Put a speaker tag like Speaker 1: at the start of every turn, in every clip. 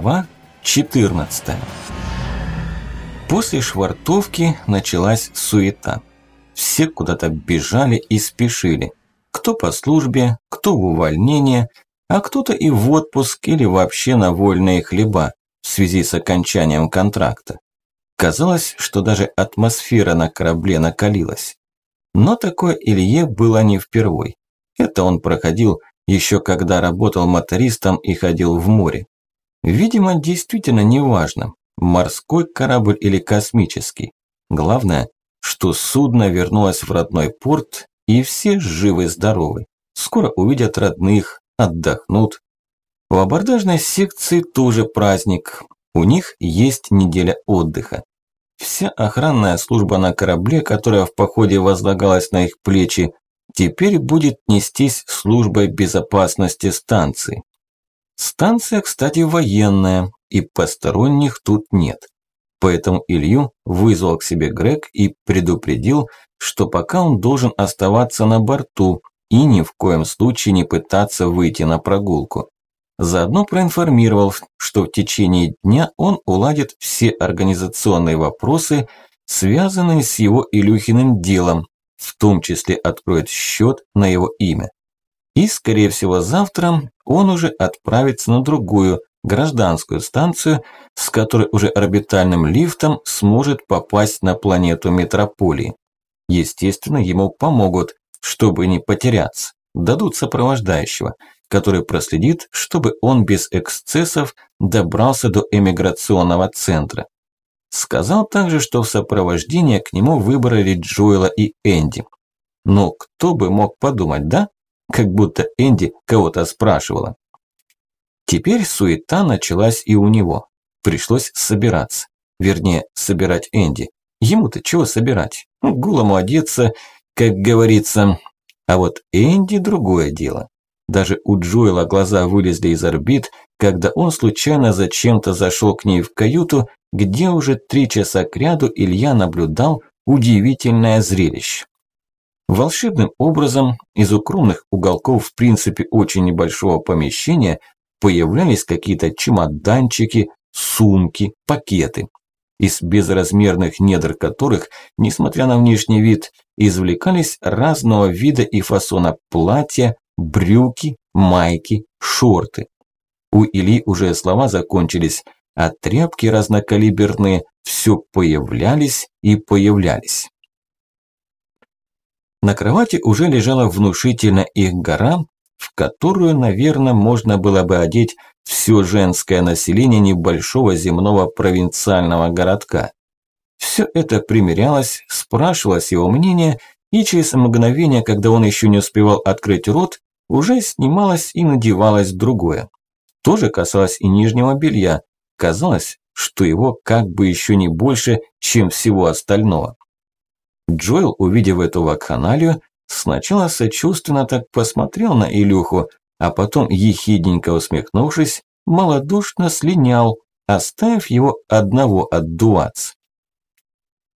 Speaker 1: Глава 14 После швартовки началась суета. Все куда-то бежали и спешили. Кто по службе, кто в увольнение, а кто-то и в отпуск или вообще на вольные хлеба в связи с окончанием контракта. Казалось, что даже атмосфера на корабле накалилась. Но такое Илье было не впервой. Это он проходил еще когда работал мотористом и ходил в море. Видимо, действительно неважно, морской корабль или космический. Главное, что судно вернулось в родной порт, и все живы-здоровы. Скоро увидят родных, отдохнут. У абордажной секции тоже праздник. У них есть неделя отдыха. Вся охранная служба на корабле, которая в походе возлагалась на их плечи, теперь будет нестись службой безопасности станции. Станция, кстати, военная, и посторонних тут нет. Поэтому Илью вызвал к себе Грег и предупредил, что пока он должен оставаться на борту и ни в коем случае не пытаться выйти на прогулку. Заодно проинформировал, что в течение дня он уладит все организационные вопросы, связанные с его Илюхиным делом, в том числе откроет счет на его имя. И, скорее всего, завтра он уже отправится на другую, гражданскую станцию, с которой уже орбитальным лифтом сможет попасть на планету Метрополии. Естественно, ему помогут, чтобы не потеряться. Дадут сопровождающего, который проследит, чтобы он без эксцессов добрался до эмиграционного центра. Сказал также, что в сопровождение к нему выбрали Джоэла и Энди. Но кто бы мог подумать, да? Как будто Энди кого-то спрашивала. Теперь суета началась и у него. Пришлось собираться. Вернее, собирать Энди. Ему-то чего собирать? Ну, Гулому одеться, как говорится. А вот Энди другое дело. Даже у Джоэла глаза вылезли из орбит, когда он случайно зачем-то зашел к ней в каюту, где уже три часа кряду Илья наблюдал удивительное зрелище. Волшебным образом из укромных уголков в принципе очень небольшого помещения появлялись какие-то чемоданчики, сумки, пакеты, из безразмерных недр которых, несмотря на внешний вид, извлекались разного вида и фасона платья, брюки, майки, шорты. У Ильи уже слова закончились, а тряпки разнокалиберные все появлялись и появлялись. На кровати уже лежала внушительно их гора, в которую, наверное, можно было бы одеть все женское население небольшого земного провинциального городка. Все это примерялось, спрашивалось его мнение, и через мгновение, когда он еще не успевал открыть рот, уже снималось и надевалось другое. Тоже касалось и нижнего белья. Казалось, что его как бы еще не больше, чем всего остального. Джоэл, увидев эту вакханалию, сначала сочувственно так посмотрел на Илюху, а потом, ехидненько усмехнувшись, малодушно слинял, оставив его одного отдуваться.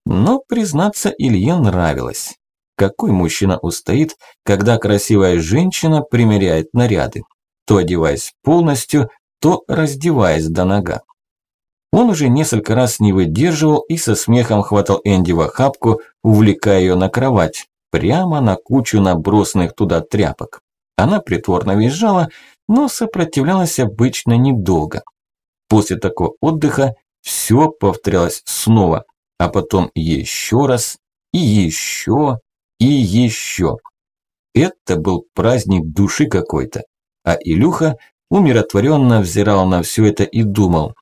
Speaker 1: Но, признаться, Илье нравилось. Какой мужчина устоит, когда красивая женщина примеряет наряды, то одеваясь полностью, то раздеваясь до нога. Он уже несколько раз не выдерживал и со смехом хватал Энди в охапку, увлекая ее на кровать, прямо на кучу набросанных туда тряпок. Она притворно визжала, но сопротивлялась обычно недолго. После такого отдыха все повторялось снова, а потом еще раз, и еще, и еще. Это был праздник души какой-то, а Илюха умиротворенно взирал на все это и думал,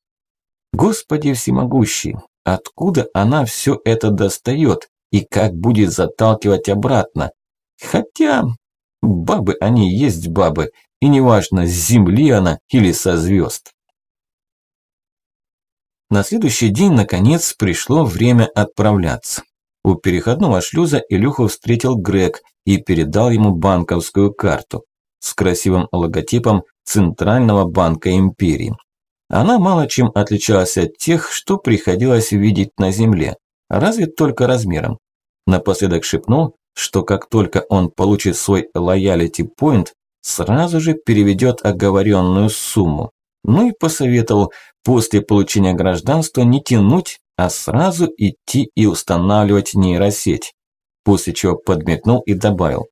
Speaker 1: Господи всемогущий, откуда она все это достает и как будет заталкивать обратно? Хотя бабы они есть бабы, и неважно, с земли она или со звезд. На следующий день, наконец, пришло время отправляться. У переходного шлюза Илюху встретил Грег и передал ему банковскую карту с красивым логотипом Центрального банка империи. Она мало чем отличалась от тех, что приходилось видеть на земле, разве только размером. Напоследок шепнул, что как только он получит свой loyalty point, сразу же переведет оговоренную сумму. ну и посоветовал после получения гражданства не тянуть, а сразу идти и устанавливать нейросеть. После чего подметнул и добавил.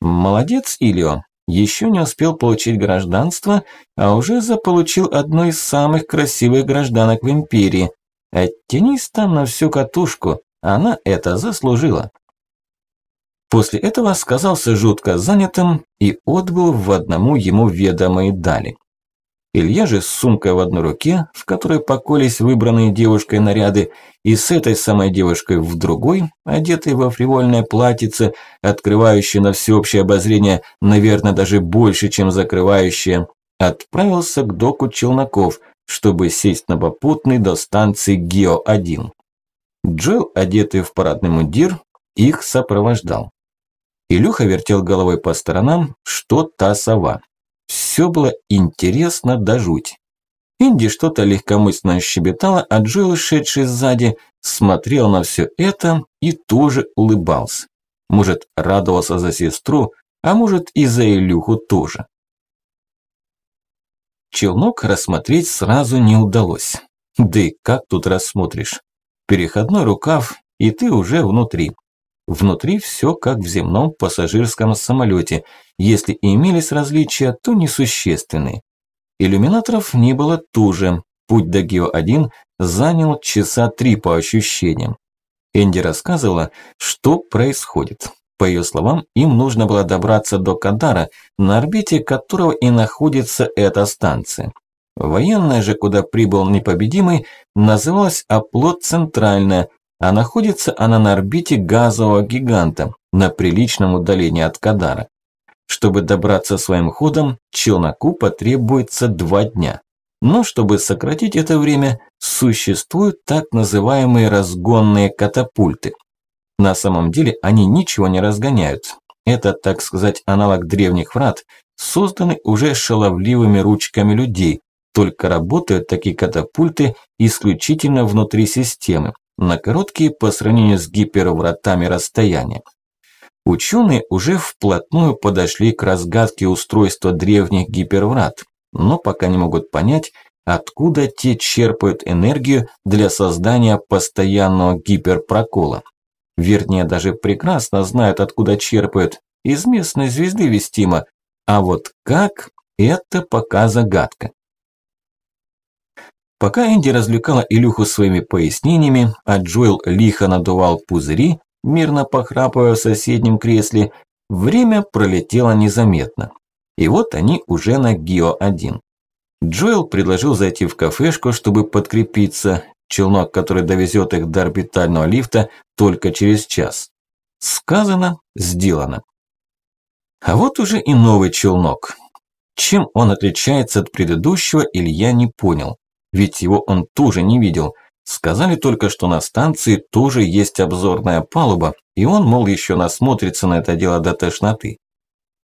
Speaker 1: Молодец, Ильо, еще не успел получить гражданство, а уже заполучил одну из самых красивых гражданок в империи. Оттянись там на всю катушку, она это заслужила. После этого сказался жутко занятым и отбыл в одному ему ведомые дали. Илья же с сумкой в одной руке, в которой поколись выбранные девушкой наряды, и с этой самой девушкой в другой, одетой во фривольное платьице, открывающее на всеобщее обозрение, наверное, даже больше, чем закрывающее, отправился к доку Челноков, чтобы сесть на попутный до станции Гео-1. Джоэл, одетый в парадный мундир, их сопровождал. Илюха вертел головой по сторонам, что та сова. Все было интересно до жуть. Инди что-то легкомысленно щебетала, а Джоэл, шедший сзади, смотрел на все это и тоже улыбался. Может, радовался за сестру, а может и за Илюху тоже. Челнок рассмотреть сразу не удалось. Да и как тут рассмотришь? Переходной рукав, и ты уже внутри. Внутри все как в земном пассажирском самолете. Если имелись различия, то несущественные. Иллюминаторов не было тоже. Путь до Гео-1 занял часа три по ощущениям. Энди рассказывала, что происходит. По ее словам, им нужно было добраться до Кадара, на орбите которого и находится эта станция. Военная же, куда прибыл непобедимый, называлась Оплот Центральная, а находится она на орбите газового гиганта на приличном удалении от Кадара. Чтобы добраться своим ходом, челноку потребуется два дня. Но чтобы сократить это время, существуют так называемые разгонные катапульты. На самом деле они ничего не разгоняют. Это, так сказать, аналог древних врат, созданный уже шаловливыми ручками людей, только работают такие катапульты исключительно внутри системы, на короткие по сравнению с гипервратами расстояния. Ученые уже вплотную подошли к разгадке устройства древних гиперврат, но пока не могут понять, откуда те черпают энергию для создания постоянного гиперпрокола. Вернее, даже прекрасно знают, откуда черпают, из местной звезды вестимо, а вот как – это пока загадка. Пока Энди развлекала Илюху своими пояснениями, а Джоэл лихо надувал пузыри, мирно похрапывая в соседнем кресле, время пролетело незаметно. И вот они уже на Гео-1. Джоэл предложил зайти в кафешку, чтобы подкрепиться, челнок, который довезет их до орбитального лифта только через час. Сказано, сделано. А вот уже и новый челнок. Чем он отличается от предыдущего, Илья не понял ведь его он тоже не видел. Сказали только, что на станции тоже есть обзорная палуба, и он, мол, еще насмотрится на это дело до тошноты.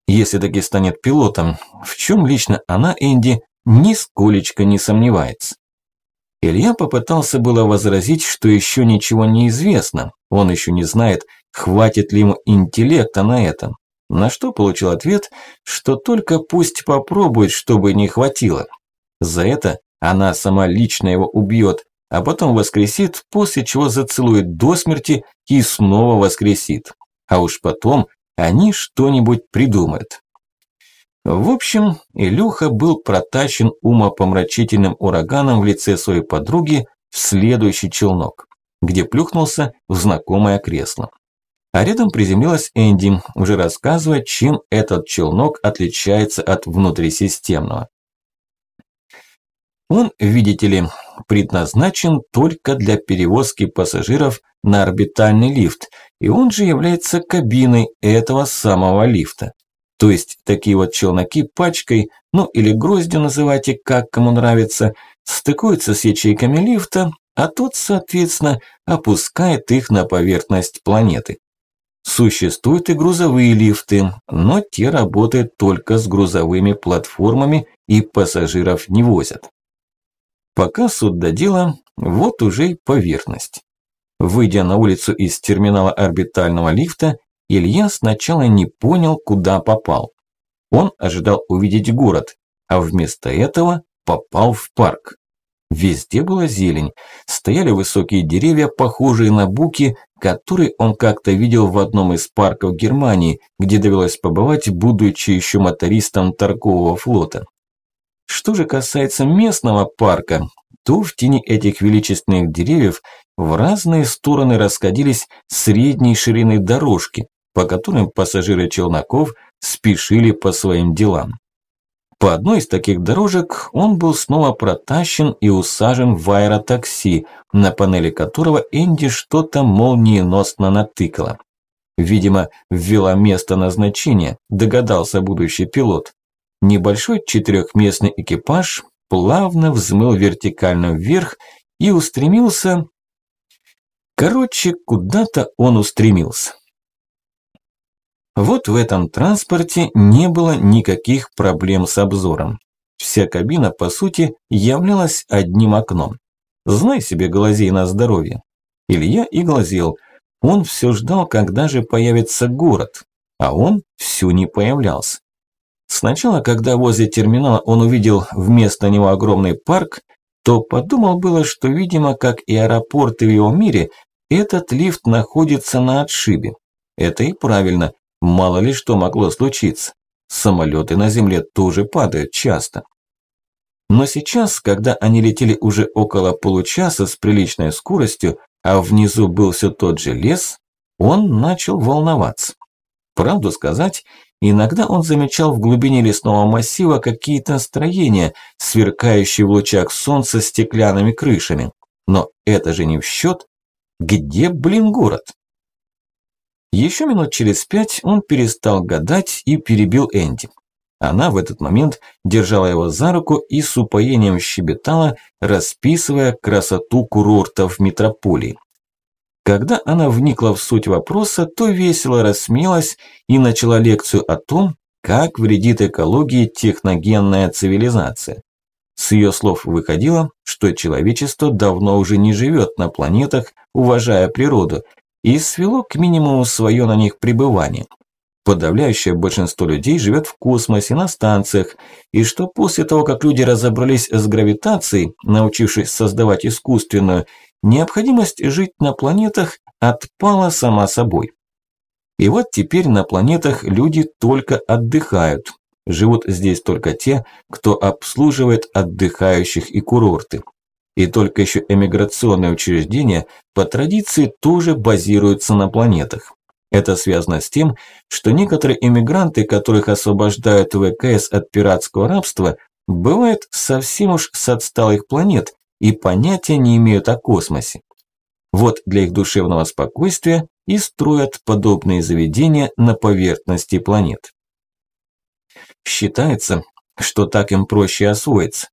Speaker 1: Если таки станет пилотом, в чем лично она, Энди, нисколечко не сомневается. Илья попытался было возразить, что еще ничего не известно, он еще не знает, хватит ли ему интеллекта на этом. На что получил ответ, что только пусть попробует, чтобы не хватило. За это она сама лично его убьет, а потом воскресит, после чего зацелует до смерти и снова воскресит. А уж потом они что-нибудь придумают. В общем, Илюха был протащен умопомрачительным ураганом в лице своей подруги в следующий челнок, где плюхнулся в знакомое кресло. А рядом приземлилась Энди, уже рассказывая, чем этот челнок отличается от внутрисистемного. Он, видите ли, предназначен только для перевозки пассажиров на орбитальный лифт, и он же является кабиной этого самого лифта. То есть такие вот челноки пачкой, ну или гроздью называйте, как кому нравится, стыкуются с ячейками лифта, а тот, соответственно, опускает их на поверхность планеты. Существуют и грузовые лифты, но те работают только с грузовыми платформами и пассажиров не возят. Пока суд до дела, вот уже и поверхность. Выйдя на улицу из терминала орбитального лифта, Илья сначала не понял, куда попал. Он ожидал увидеть город, а вместо этого попал в парк. Везде была зелень, стояли высокие деревья, похожие на буки, которые он как-то видел в одном из парков Германии, где довелось побывать, будучи еще мотористом торгового флота. Что же касается местного парка, то в тени этих величественных деревьев в разные стороны расходились средней ширины дорожки, по которым пассажиры челноков спешили по своим делам. По одной из таких дорожек он был снова протащен и усажен в аэротакси, на панели которого Энди что-то молниеносно натыкала. Видимо, ввела место назначения, догадался будущий пилот. Небольшой четырехместный экипаж плавно взмыл вертикально вверх и устремился... Короче, куда-то он устремился. Вот в этом транспорте не было никаких проблем с обзором. Вся кабина, по сути, являлась одним окном. Знай себе, глазей на здоровье. Илья и глазел. Он все ждал, когда же появится город. А он все не появлялся. Сначала, когда возле терминала он увидел вместо него огромный парк, то подумал было, что, видимо, как и аэропорты в его мире, этот лифт находится на отшибе. Это и правильно, Мало ли что могло случиться. Самолеты на земле тоже падают часто. Но сейчас, когда они летели уже около получаса с приличной скоростью, а внизу был все тот же лес, он начал волноваться. Правду сказать, иногда он замечал в глубине лесного массива какие-то строения, сверкающие в лучах солнца стеклянными крышами. Но это же не в счет. Где, блин, город? Еще минут через пять он перестал гадать и перебил Энди. Она в этот момент держала его за руку и с упоением щебетала, расписывая красоту курортов метрополии. Когда она вникла в суть вопроса, то весело рассмеялась и начала лекцию о том, как вредит экологии техногенная цивилизация. С ее слов выходило, что человечество давно уже не живет на планетах, уважая природу, и свело к минимуму свое на них пребывание. Подавляющее большинство людей живет в космосе, на станциях, и что после того, как люди разобрались с гравитацией, научившись создавать искусственную, необходимость жить на планетах отпала сама собой. И вот теперь на планетах люди только отдыхают. Живут здесь только те, кто обслуживает отдыхающих и курорты. И только еще эмиграционные учреждения по традиции тоже базируются на планетах. Это связано с тем, что некоторые эмигранты, которых освобождают ВКС от пиратского рабства, бывают совсем уж с отсталых планет и понятия не имеют о космосе. Вот для их душевного спокойствия и строят подобные заведения на поверхности планет. Считается, что так им проще освоиться.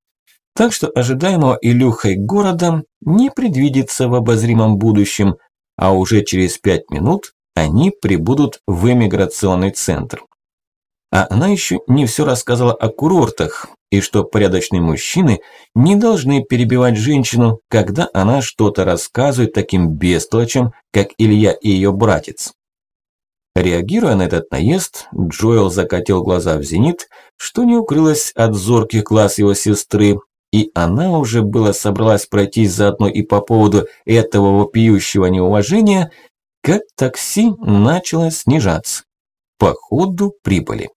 Speaker 1: Так что ожидаемого Илюхой города не предвидится в обозримом будущем, а уже через пять минут они прибудут в эмиграционный центр. А она еще не все рассказала о курортах, и что порядочные мужчины не должны перебивать женщину, когда она что-то рассказывает таким бестолочем, как Илья и ее братец. Реагируя на этот наезд, Джоэл закатил глаза в зенит, что не укрылось от зорких глаз его сестры, и она уже было собралась пройтись заодно и по поводу этого вопиющего неуважения, как такси начало снижаться. По ходу прибыли.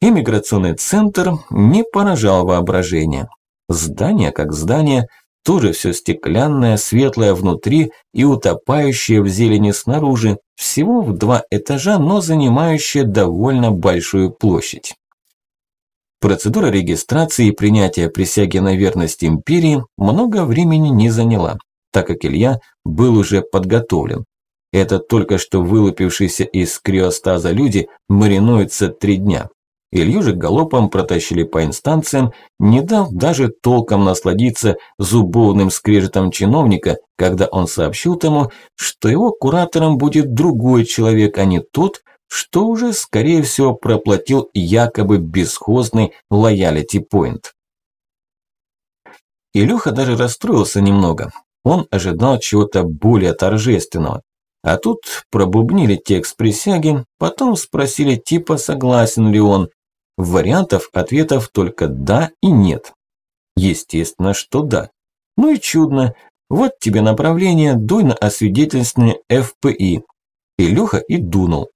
Speaker 1: Иммиграционный центр не поражал воображение. Здание как здание, тоже все стеклянное, светлое внутри и утопающее в зелени снаружи, всего в два этажа, но занимающее довольно большую площадь. Процедура регистрации и принятия присяги на верность империи много времени не заняла, так как Илья был уже подготовлен. Это только что вылупившиеся из криостаза люди маринуются три дня. Илью же галопом протащили по инстанциям, не дав даже толком насладиться зубовным скрежетом чиновника, когда он сообщил тому, что его куратором будет другой человек, а не тот, что уже, скорее всего, проплатил якобы бесхозный лоялити поинт. Илюха даже расстроился немного. Он ожидал чего-то более торжественного. А тут пробубнили текст присяги, потом спросили типа, согласен ли он. Вариантов ответов только «да» и «нет». Естественно, что «да». Ну и чудно. Вот тебе направление, дуй на освидетельственные ФПИ. Илюха и дунул.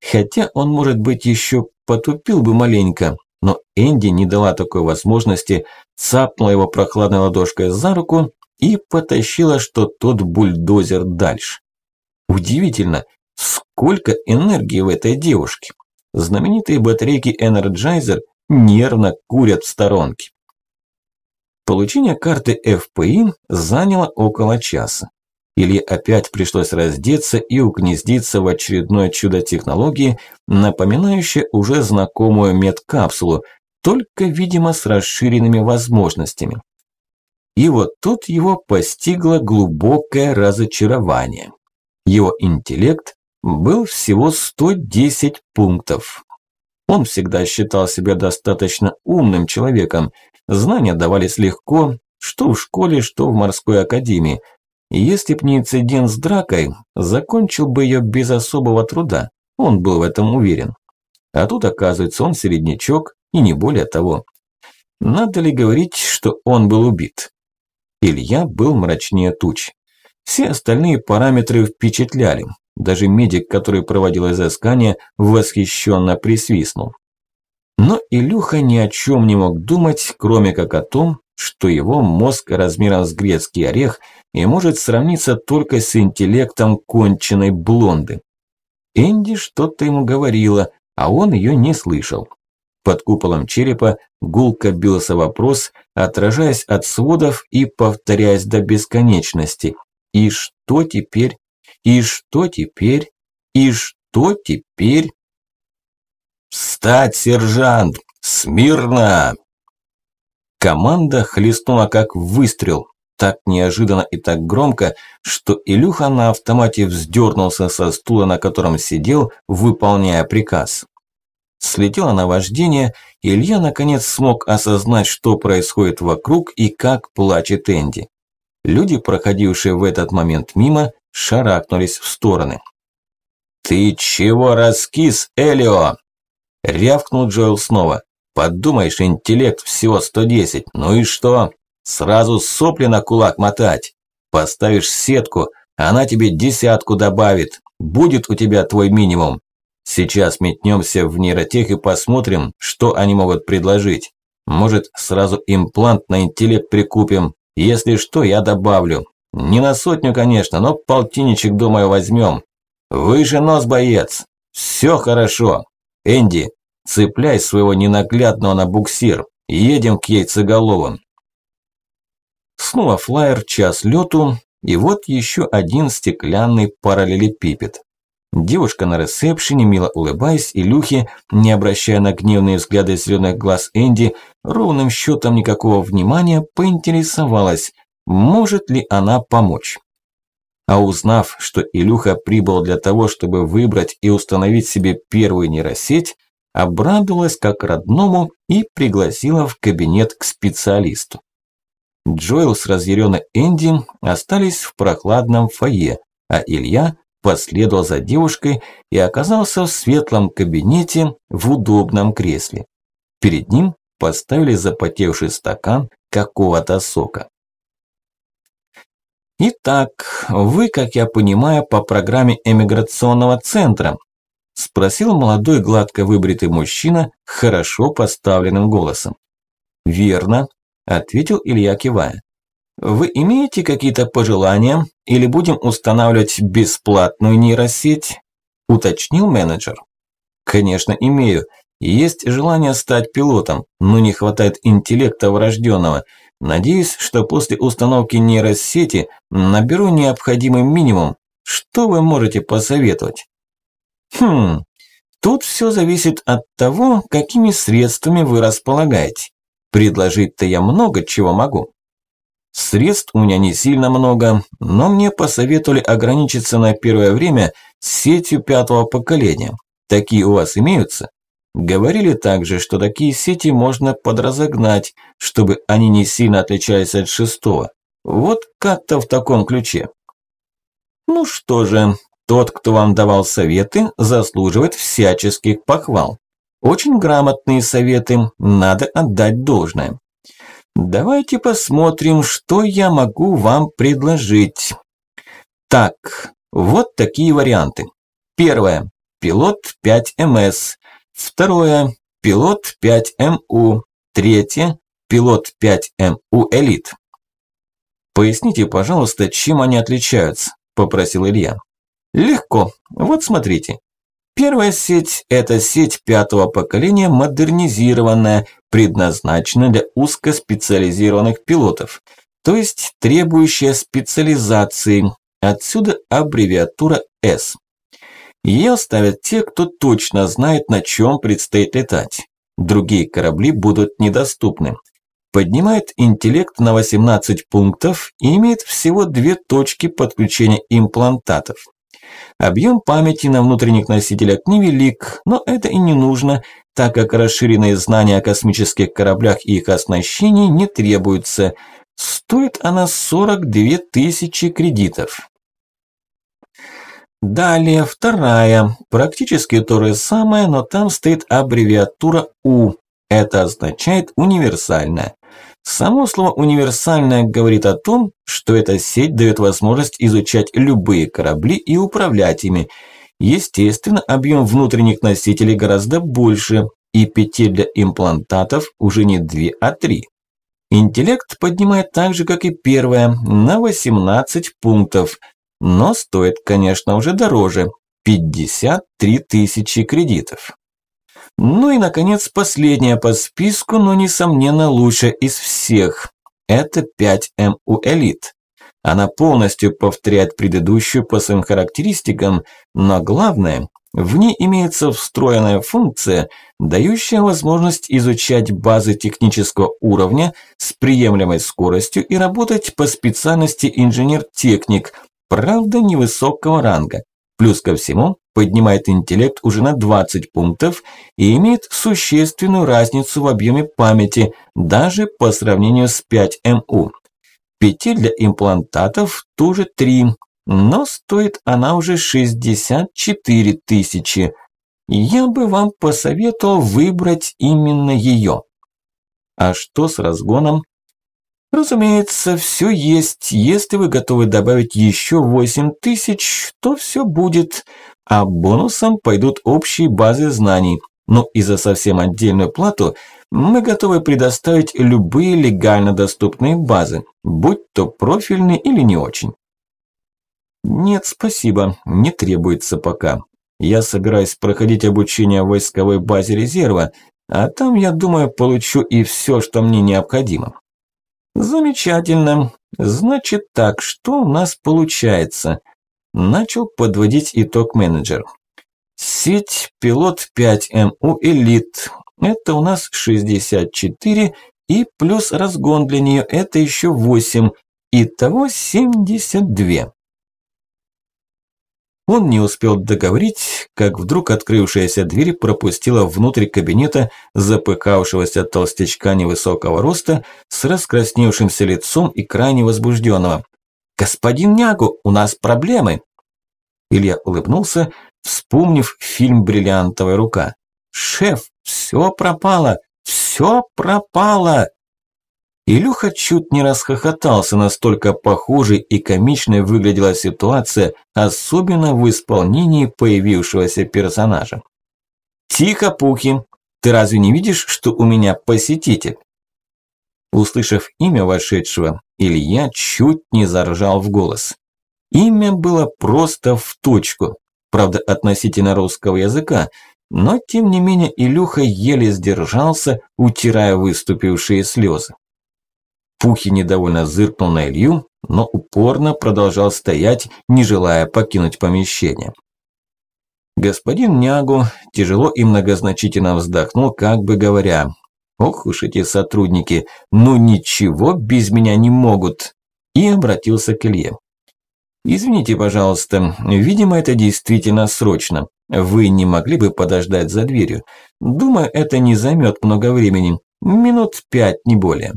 Speaker 1: Хотя он, может быть, еще потупил бы маленько, но Энди не дала такой возможности, цапнула его прохладной ладошкой за руку и потащила, что тот бульдозер дальше. Удивительно, сколько энергии в этой девушке. Знаменитые батарейки Energizer нервно курят в сторонке. Получение карты FPI заняло около часа. Илье опять пришлось раздеться и угнездиться в очередное чудо технологии, напоминающее уже знакомую медкапсулу, только, видимо, с расширенными возможностями. И вот тут его постигло глубокое разочарование. Его интеллект был всего 110 пунктов. Он всегда считал себя достаточно умным человеком, знания давались легко, что в школе, что в морской академии – если б не инцидент с дракой, закончил бы ее без особого труда, он был в этом уверен. А тут, оказывается, он середнячок и не более того. Надо ли говорить, что он был убит? Илья был мрачнее туч. Все остальные параметры впечатляли. Даже медик, который проводил изыскание, восхищенно присвистнул. Но Илюха ни о чем не мог думать, кроме как о том, что его мозг размером с грецкий орех и может сравниться только с интеллектом конченой блонды. Энди что-то ему говорила, а он ее не слышал. Под куполом черепа гулко бился вопрос, отражаясь от сводов и повторяясь до бесконечности. И что теперь? И что теперь? И что теперь? «Встать, сержант! Смирно!» Команда хлестнула как выстрел, так неожиданно и так громко, что Илюха на автомате вздернулся со стула, на котором сидел, выполняя приказ. Слетело на вождение, и Илья наконец смог осознать, что происходит вокруг и как плачет Энди. Люди, проходившие в этот момент мимо, шарахнулись в стороны. «Ты чего раскис, Элио?» – рявкнул Джоэл снова. Подумаешь, интеллект всего 110. Ну и что? Сразу сопли на кулак мотать. Поставишь сетку, она тебе десятку добавит. Будет у тебя твой минимум. Сейчас метнемся в нейротех и посмотрим, что они могут предложить. Может, сразу имплант на интеллект прикупим. Если что, я добавлю. Не на сотню, конечно, но полтинничек, думаю, возьмем. Выше нос, боец. Все хорошо. Энди, Цепляй своего ненаглядного на буксир. Едем к яйцеголовым. Снова флайер, час лету, и вот еще один стеклянный параллелепипед. Девушка на ресепшене, мило улыбаясь, Илюхе, не обращая на гневные взгляды зеленых глаз Энди, ровным счетом никакого внимания, поинтересовалась, может ли она помочь. А узнав, что Илюха прибыл для того, чтобы выбрать и установить себе первую нейросеть, обрадовалась как родному и пригласила в кабинет к специалисту. Джоэл с разъяренной Энди остались в прохладном фойе, а Илья последовал за девушкой и оказался в светлом кабинете в удобном кресле. Перед ним поставили запотевший стакан какого-то сока. Итак, вы, как я понимаю, по программе эмиграционного центра, Спросил молодой гладко выбритый мужчина хорошо поставленным голосом. «Верно», – ответил Илья кивая. «Вы имеете какие-то пожелания или будем устанавливать бесплатную нейросеть?» – уточнил менеджер. «Конечно, имею. Есть желание стать пилотом, но не хватает интеллекта врожденного. Надеюсь, что после установки нейросети наберу необходимый минимум. Что вы можете посоветовать?» Хм, тут все зависит от того, какими средствами вы располагаете. Предложить-то я много чего могу. Средств у меня не сильно много, но мне посоветовали ограничиться на первое время сетью пятого поколения. Такие у вас имеются? Говорили также, что такие сети можно подразогнать, чтобы они не сильно отличались от шестого. Вот как-то в таком ключе. Ну что же, тот, кто вам давал советы, заслуживает всяческих похвал. Очень грамотные советы, надо отдать должное. Давайте посмотрим, что я могу вам предложить. Так, вот такие варианты. Первое. Пилот 5МС. Второе. Пилот 5МУ. Третье. Пилот 5МУ Элит. Поясните, пожалуйста, чем они отличаются, попросил Илья. Легко. Вот смотрите. Первая сеть – это сеть пятого поколения, модернизированная, предназначена для узкоспециализированных пилотов, то есть требующая специализации, отсюда аббревиатура S. Ее ставят те, кто точно знает, на чем предстоит летать. Другие корабли будут недоступны. Поднимает интеллект на 18 пунктов и имеет всего две точки подключения имплантатов. Объем памяти на внутренних носителях невелик, но это и не нужно, так как расширенные знания о космических кораблях и их оснащении не требуются. Стоит она 42 тысячи кредитов. Далее, вторая, практически то же самое, но там стоит аббревиатура У. Это означает универсальная. Само слово «универсальное» говорит о том, что эта сеть дает возможность изучать любые корабли и управлять ими. Естественно, объем внутренних носителей гораздо больше, и петель для имплантатов уже не две, а три. Интеллект поднимает так же, как и первая, на 18 пунктов, но стоит, конечно, уже дороже – 53 тысячи кредитов. Ну и, наконец, последняя по списку, но, несомненно, лучшая из всех. Это 5МУ Элит. Она полностью повторяет предыдущую по своим характеристикам, но главное, в ней имеется встроенная функция, дающая возможность изучать базы технического уровня с приемлемой скоростью и работать по специальности инженер-техник, правда невысокого ранга. Плюс ко всему, поднимает интеллект уже на 20 пунктов и имеет существенную разницу в объеме памяти, даже по сравнению с 5МУ. Петель для имплантатов тоже 3, но стоит она уже 64 тысячи. Я бы вам посоветовал выбрать именно ее. А что с разгоном? Разумеется, все есть. Если вы готовы добавить еще 8 тысяч, то все будет а бонусом пойдут общие базы знаний. Но и за совсем отдельную плату мы готовы предоставить любые легально доступные базы, будь то профильные или не очень. Нет, спасибо, не требуется пока. Я собираюсь проходить обучение в войсковой базе резерва, а там, я думаю, получу и все, что мне необходимо. Замечательно. Значит так, что у нас получается? Начал подводить итог менеджер. Сеть пилот 5МУ Элит. Это у нас 64 и плюс разгон для нее это еще 8. Итого 72. Он не успел договорить, как вдруг открывшаяся дверь пропустила внутрь кабинета запыхавшегося толстячка невысокого роста с раскрасневшимся лицом и крайне возбужденного. «Господин Нягу, у нас проблемы!» Илья улыбнулся, вспомнив фильм «Бриллиантовая рука». «Шеф, все пропало! Все пропало!» Илюха чуть не расхохотался, настолько похожей и комичной выглядела ситуация, особенно в исполнении появившегося персонажа. «Тихо, Пухи! Ты разве не видишь, что у меня посетитель?» Услышав имя вошедшего, Илья чуть не заржал в голос. Имя было просто в точку, правда относительно русского языка, но тем не менее Илюха еле сдержался, утирая выступившие слезы. Пухи недовольно зыркнул на Илью, но упорно продолжал стоять, не желая покинуть помещение. Господин Нягу тяжело и многозначительно вздохнул, как бы говоря, «Ох уж эти сотрудники, ну ничего без меня не могут!» и обратился к Илье. «Извините, пожалуйста, видимо, это действительно срочно. Вы не могли бы подождать за дверью? Думаю, это не займет много времени. Минут пять, не более».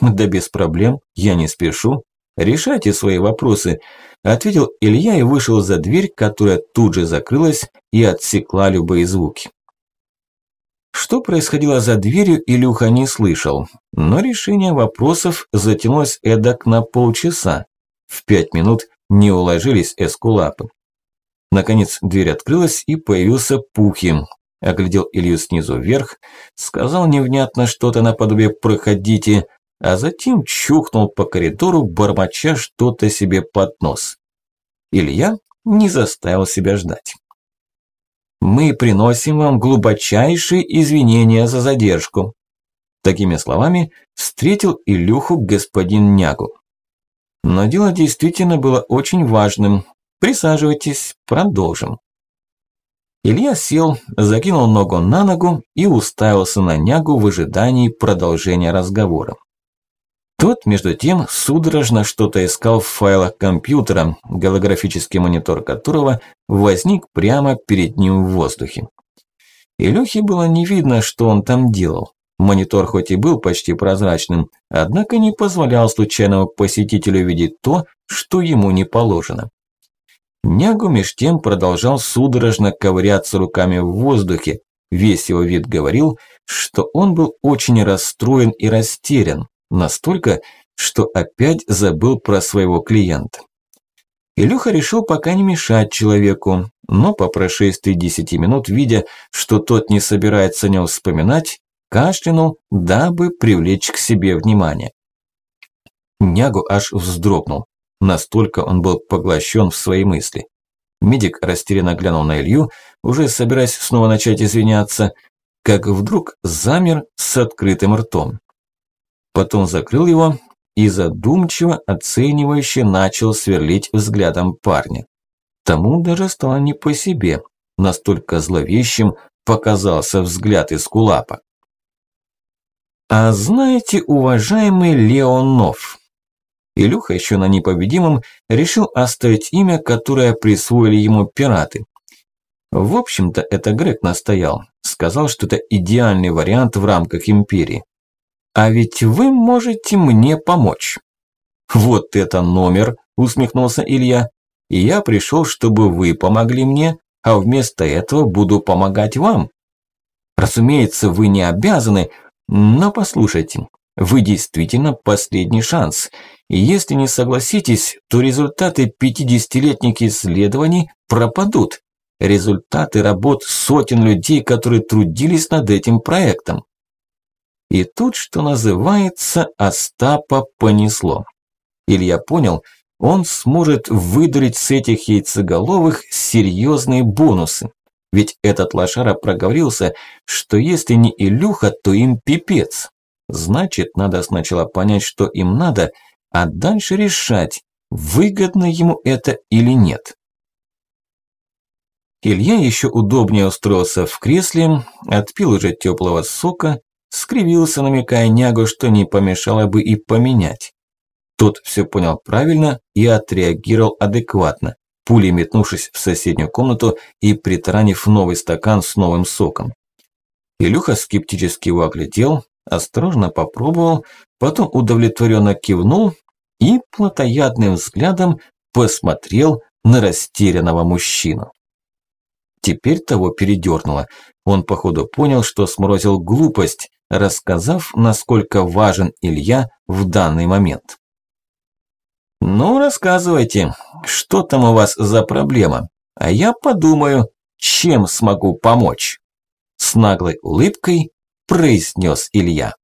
Speaker 1: «Да без проблем, я не спешу. Решайте свои вопросы», – ответил Илья и вышел за дверь, которая тут же закрылась и отсекла любые звуки. Что происходило за дверью, Илюха не слышал, но решение вопросов затянулось эдак на полчаса. В пять минут не уложились эскулапы. Наконец дверь открылась и появился Пухи. Оглядел Илью снизу вверх, сказал невнятно что-то наподобие «проходите», а затем чухнул по коридору, бормоча что-то себе под нос. Илья не заставил себя ждать. «Мы приносим вам глубочайшие извинения за задержку». Такими словами встретил Илюху господин Нягу. Но дело действительно было очень важным. Присаживайтесь, продолжим. Илья сел, закинул ногу на ногу и уставился на Нягу в ожидании продолжения разговора. Тот, между тем, судорожно что-то искал в файлах компьютера, голографический монитор которого возник прямо перед ним в воздухе. Илюхе было не видно, что он там делал. Монитор хоть и был почти прозрачным, однако не позволял случайному посетителю видеть то, что ему не положено. Нягу меж тем продолжал судорожно ковыряться руками в воздухе. Весь его вид говорил, что он был очень расстроен и растерян, Настолько, что опять забыл про своего клиента. Илюха решил пока не мешать человеку, но по прошествии десяти минут, видя, что тот не собирается о нем вспоминать, кашлянул, дабы привлечь к себе внимание. Нягу аж вздрогнул, настолько он был поглощен в свои мысли. Медик растерянно глянул на Илью, уже собираясь снова начать извиняться, как вдруг замер с открытым ртом потом закрыл его и задумчиво оценивающе начал сверлить взглядом парня. Тому даже стало не по себе, настолько зловещим показался взгляд из кулапа. А знаете, уважаемый Леонов, Илюха еще на непобедимом решил оставить имя, которое присвоили ему пираты. В общем-то, это Грег настоял, сказал, что это идеальный вариант в рамках империи. А ведь вы можете мне помочь. Вот это номер, усмехнулся Илья. Я пришел, чтобы вы помогли мне, а вместо этого буду помогать вам. Разумеется, вы не обязаны, но послушайте, вы действительно последний шанс. И если не согласитесь, то результаты 50-летних исследований пропадут. Результаты работ сотен людей, которые трудились над этим проектом. И тут, что называется, Остапа понесло. Илья понял, он сможет выдурить с этих яйцеголовых серьезные бонусы. Ведь этот лошара проговорился, что если не Илюха, то им пипец. Значит, надо сначала понять, что им надо, а дальше решать, выгодно ему это или нет. Илья еще удобнее устроился в кресле, отпил уже теплого сока скривился, намекая Нягу, что не помешало бы и поменять. Тот все понял правильно и отреагировал адекватно, пулей метнувшись в соседнюю комнату и притаранив новый стакан с новым соком. Илюха скептически его оглядел, осторожно попробовал, потом удовлетворенно кивнул и плотоядным взглядом посмотрел на растерянного мужчину. Теперь того передернуло. Он походу понял, что сморозил глупость, рассказав, насколько важен Илья в данный момент. «Ну, рассказывайте, что там у вас за проблема, а я подумаю, чем смогу помочь?» С наглой улыбкой произнес Илья.